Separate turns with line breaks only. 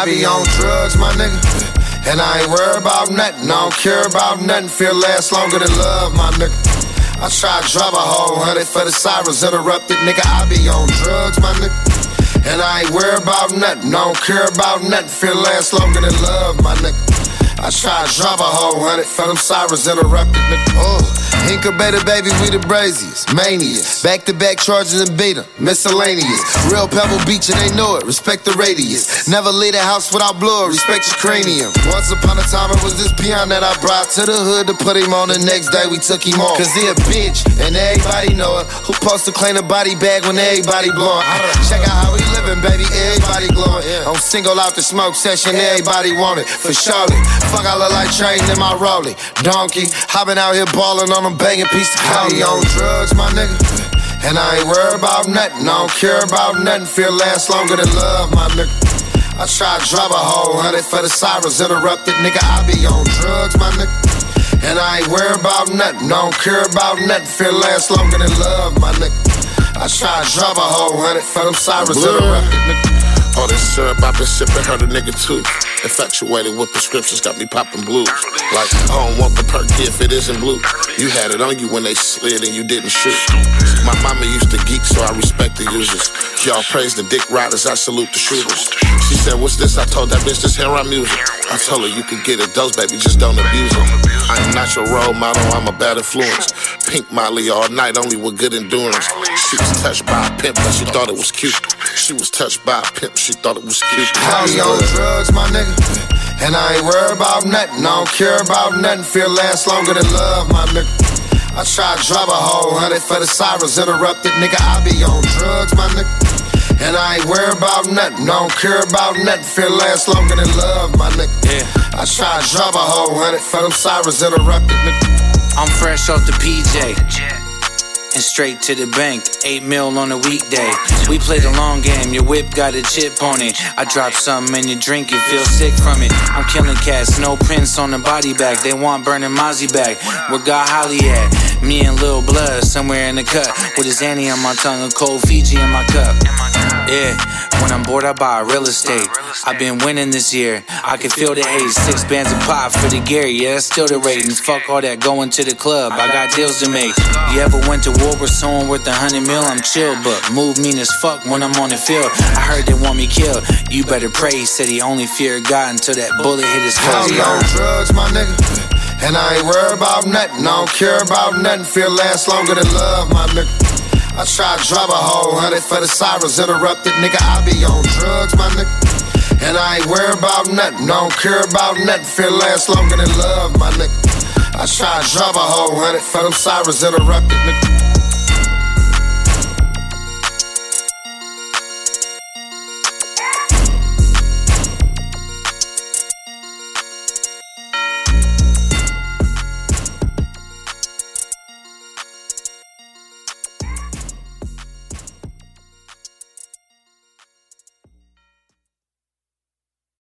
I be on drugs, my nigga. And I ain't worried about nothing. I don't care about nothing. Feel last longer than love, my nigga. I try to drop a whole hundred for the sirens interrupted, nigga. I be on drugs, my nigga. And I ain't worried about nothing. I don't care about nothing. Feel last longer than love, my nigga. I try to drop a whole hundred for them sirens interrupted, nigga. Oh, incubator baby, we the braziest, manias. Back to back charges and beat 'em, miscellaneous. Real Pebble Beach and they know it, respect the radius. Never leave the house without blood, respect your cranium. Once upon a time, it was this peon that I brought to the hood to put him on. The next day, we took him off. Cause he a bitch, and everybody know it. Who supposed to claim a body bag when everybody blowing? Check out how we living, baby, everybody glowing. I'm single out the smoke session, everybody want it, for surely. Fuck, I look like train in my rollie. Donkey, hopping out here balling on them banging piece of county on drugs, my nigga. And I ain't worried about nothing. I don't care about nothing. Feel last longer than love, my nigga. I try to drop a whole hundred for the sirens interrupted, nigga. I be on drugs, my nigga. And I ain't worried about nothing. I don't care about nothing. Feel last longer than love, my nigga. I try to drop a whole hundred for them sirens interrupted, nigga.
All this syrup I've been sipping hurt a nigga too. Infatuated with prescriptions got me popping blues. Like, I don't want the perky if it isn't blue. You had it on you when they slid and you didn't shoot. My mama used to geek, so I respect the users. Y'all praise the dick riders, I salute the shooters. She said, What's this? I told that bitch this hair on music. I told her you could get a dose, baby, just don't abuse it. I am not your role model, I'm a bad influence. Pink Molly all night, only with good endurance. She was touched by a pimp, but she thought it was cute. She was touched by a pimp, she thought it was cute.
I be on drugs, my nigga. And I ain't worried about nothing. I don't care about nothing. Feel last longer than love, my nigga. I try to drop a whole hundred for the sirens interrupted, nigga. I be on drugs, my nigga. And I ain't worried about nothing. I don't care about nothing. Feel last longer than love, my nigga.
Yeah.
I try to drop a whole hundred for them sirens interrupted, nigga.
I'm fresh off the PJ. And straight to the bank, 8 mil on a weekday. We play the long game, your whip got a chip on it. I drop something in your drink, you feel sick from it. I'm killing cats, no prints on the body bag. They want burning Mozzy back. Where God Holly at? Me and Lil Blood somewhere in the cut. With his Annie on my tongue, a cold Fiji in my cup. Yeah, when I'm bored, I buy real estate. I've been winning this year. I can feel the hate. Six bands of pop for the Gary. Yeah, that's still the rating. Fuck all that going to the club. I got deals to make. You ever went to war with someone worth a hundred mil? I'm chill, but move mean as fuck when I'm on the field. I heard they want me killed. You better pray. He said he only feared God until that bullet hit his
I
face.
be on drugs, my nigga. And I ain't worried about nothing. I don't care about nothing. Feel last longer than love, my nigga. I try to drop a whole hundred for the sirens interrupted, nigga. I be on drugs, my nigga. And I ain't worried about nothing. Don't care about nothing. Feel last longer than love, my nigga. I try to drop a whole hundred for them sirens interrupted, nigga.